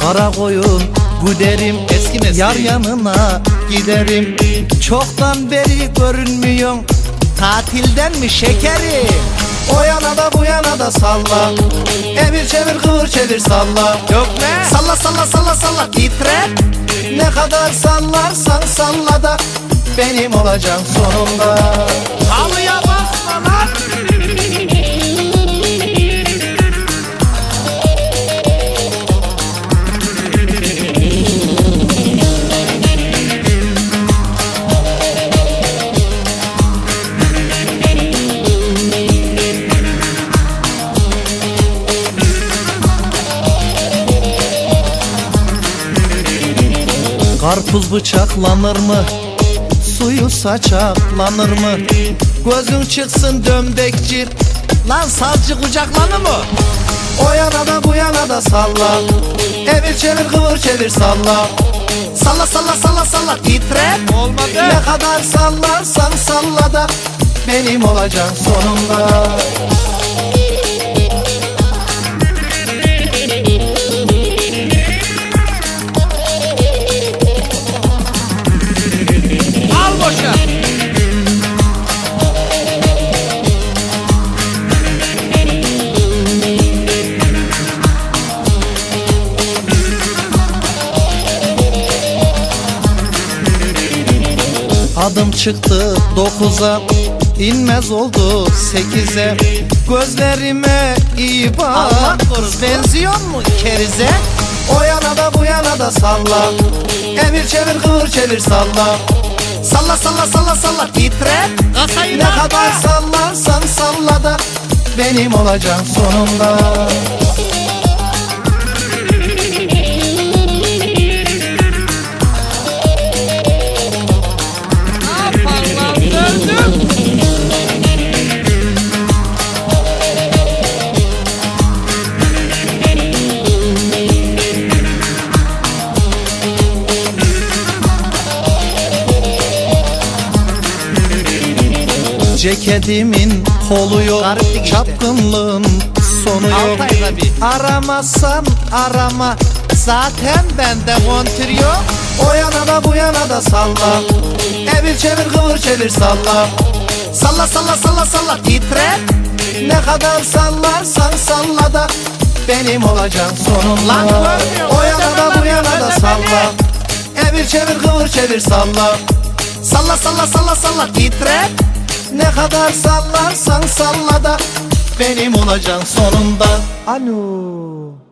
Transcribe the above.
Kara koyun güderim Eski mesleği. Yar yanına giderim. Çoktan beri görünmüyorsun Tatilden mi şekeri O yana da bu yana da salla. Emir çevir kıvır çevir salla. Yok ne? Salla salla salla salla. Titre. Ne kadar sallarsan salla da Benim olacaksın sonunda. Halıya Karpuz bıçaklanır mı? Suyu saçaklanır mı? Gözün çıksın dömbekçi Lan savcı kucaklanır mı? O yana da bu yana da salla Evir çevir kıvır çevir salla Salla salla salla salla titre Olmadı. Ne kadar sallarsan salla da Benim olacaksın sonunda Adım çıktı dokuza inmez oldu sekize. Gözlerime iyi bak Allah korusun. Benziyor mu kerize? O yana da bu yana da salla Emir çevir kıvır çevir salla. Salla salla salla salla titre. Kasayı Ne da kadar sallarsan salla da Benim olacaksın sonunda Ceketimin kolu yok. Gariplik işte. Çapkınlığın sonu yok. bir. Aramazsan arama. Zaten bende kontür yok. O yana da bu yana da salla. Evir çevir kıvır çevir salla. Salla salla salla salla titre. Ne kadar sallarsan salla da Benim Lan görmüyor, O yana da bu yana da salla. Evir çevir kıvır çevir salla. Salla salla salla salla titre Ne kadar sallarsan salla da Benim olacaksın sonunda. Alo